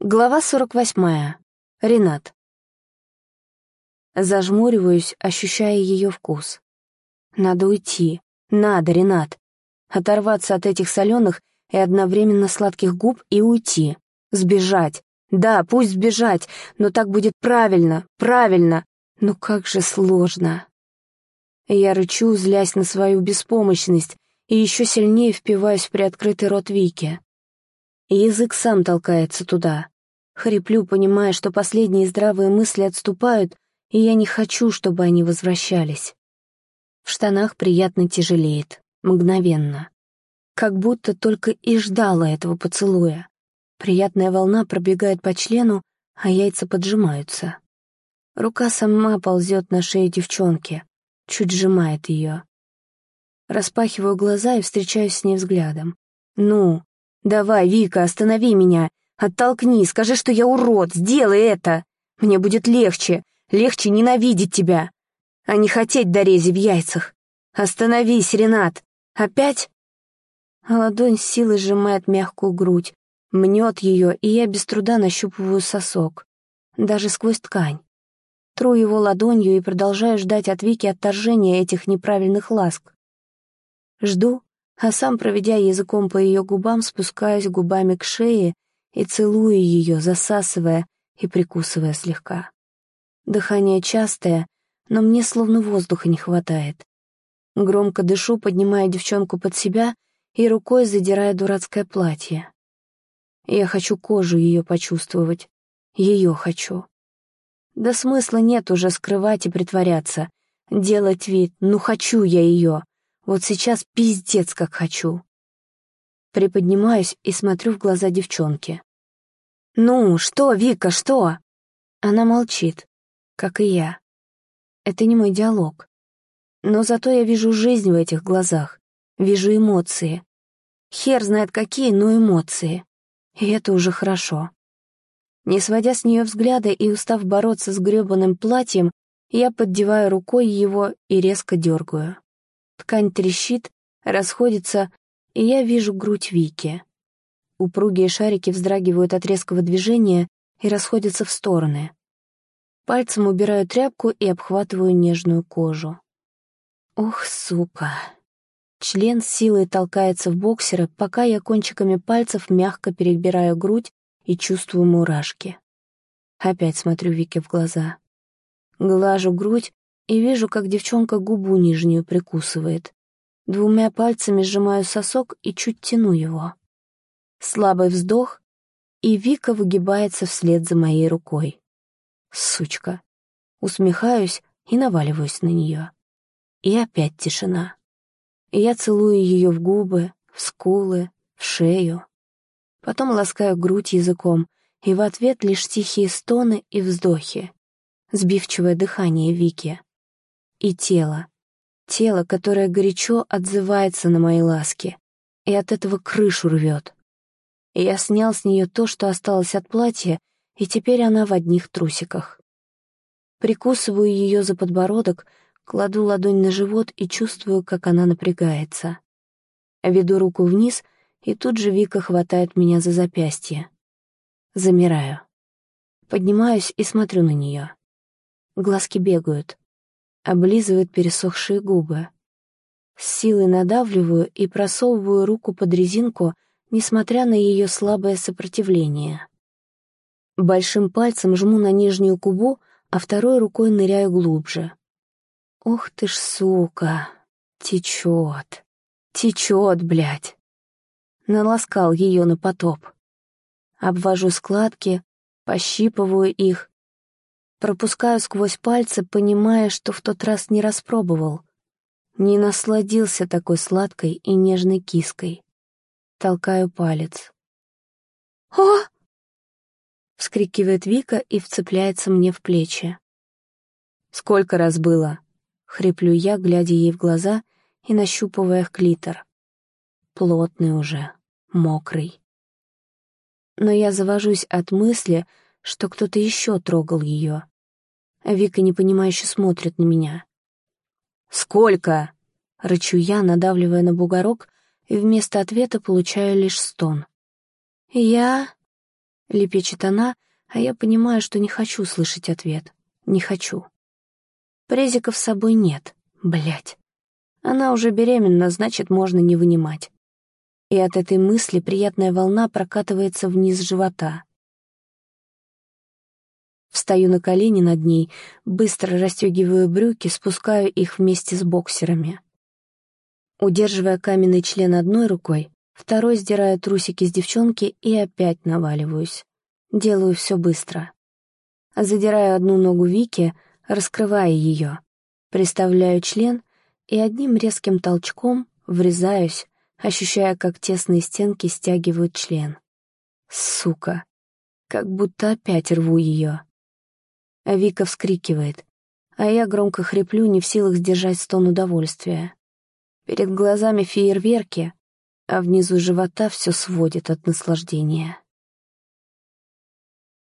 Глава 48. Ренат. Зажмуриваюсь, ощущая ее вкус. Надо уйти. Надо, Ренат. Оторваться от этих соленых и одновременно сладких губ и уйти. Сбежать. Да, пусть сбежать, но так будет правильно, правильно. Но как же сложно. Я рычу, злясь на свою беспомощность, и еще сильнее впиваюсь в приоткрытый рот Вики. Язык сам толкается туда. Хриплю, понимая, что последние здравые мысли отступают, и я не хочу, чтобы они возвращались. В штанах приятно тяжелеет, мгновенно. Как будто только и ждала этого поцелуя. Приятная волна пробегает по члену, а яйца поджимаются. Рука сама ползет на шею девчонки, чуть сжимает ее. Распахиваю глаза и встречаюсь с ней взглядом. «Ну, «Давай, Вика, останови меня! Оттолкни, скажи, что я урод, сделай это! Мне будет легче, легче ненавидеть тебя, а не хотеть дорези в яйцах! Остановись, Ренат! Опять?» ладонь с силой сжимает мягкую грудь, мнет ее, и я без труда нащупываю сосок, даже сквозь ткань. Тру его ладонью и продолжаю ждать от Вики отторжения этих неправильных ласк. Жду, а сам, проведя языком по ее губам, спускаюсь губами к шее и целую ее, засасывая и прикусывая слегка. Дыхание частое, но мне словно воздуха не хватает. Громко дышу, поднимая девчонку под себя и рукой задирая дурацкое платье. Я хочу кожу ее почувствовать. Ее хочу. Да смысла нет уже скрывать и притворяться. Делать вид, ну хочу я ее, вот сейчас пиздец как хочу. Приподнимаюсь и смотрю в глаза девчонки. «Ну, что, Вика, что?» Она молчит, как и я. Это не мой диалог. Но зато я вижу жизнь в этих глазах, вижу эмоции. Хер знает какие, но эмоции. И это уже хорошо. Не сводя с нее взгляда и устав бороться с гребаным платьем, я поддеваю рукой его и резко дергаю. Ткань трещит, расходится, и я вижу грудь Вики. Упругие шарики вздрагивают от резкого движения и расходятся в стороны. Пальцем убираю тряпку и обхватываю нежную кожу. Ох, сука. Член с силой толкается в боксера, пока я кончиками пальцев мягко перебираю грудь и чувствую мурашки. Опять смотрю Вике в глаза. Глажу грудь и вижу, как девчонка губу нижнюю прикусывает. Двумя пальцами сжимаю сосок и чуть тяну его. Слабый вздох, и Вика выгибается вслед за моей рукой. Сучка. Усмехаюсь и наваливаюсь на нее. И опять тишина. Я целую ее в губы, в скулы, в шею. Потом ласкаю грудь языком, и в ответ лишь тихие стоны и вздохи. Сбивчивое дыхание Вики и тело. Тело, которое горячо отзывается на мои ласки, и от этого крышу рвет. Я снял с нее то, что осталось от платья, и теперь она в одних трусиках. Прикусываю ее за подбородок, кладу ладонь на живот и чувствую, как она напрягается. Веду руку вниз, и тут же Вика хватает меня за запястье. Замираю. Поднимаюсь и смотрю на нее. Глазки бегают облизывает пересохшие губы. С силой надавливаю и просовываю руку под резинку, несмотря на ее слабое сопротивление. Большим пальцем жму на нижнюю губу, а второй рукой ныряю глубже. Ух ты ж, сука! Течет! Течет, блядь! Наласкал ее на потоп. Обвожу складки, пощипываю их, Пропускаю сквозь пальцы, понимая, что в тот раз не распробовал. Не насладился такой сладкой и нежной киской. Толкаю палец. «О!» — вскрикивает Вика и вцепляется мне в плечи. «Сколько раз было?» — хриплю я, глядя ей в глаза и нащупывая клитор. Плотный уже, мокрый. Но я завожусь от мысли, что кто-то еще трогал ее. А Вика непонимающе смотрит на меня. «Сколько?» — рычу я, надавливая на бугорок, и вместо ответа получаю лишь стон. «Я...» — лепечет она, а я понимаю, что не хочу слышать ответ. Не хочу. Презиков с собой нет. Блять. Она уже беременна, значит, можно не вынимать. И от этой мысли приятная волна прокатывается вниз живота. Встаю на колени над ней, быстро расстегиваю брюки, спускаю их вместе с боксерами. Удерживая каменный член одной рукой, второй сдираю трусики с девчонки и опять наваливаюсь. Делаю все быстро. Задираю одну ногу Вики, раскрывая ее. Приставляю член и одним резким толчком врезаюсь, ощущая, как тесные стенки стягивают член. Сука. Как будто опять рву ее. А Вика вскрикивает, а я громко хриплю, не в силах сдержать стон удовольствия. Перед глазами фейерверки, а внизу живота все сводит от наслаждения.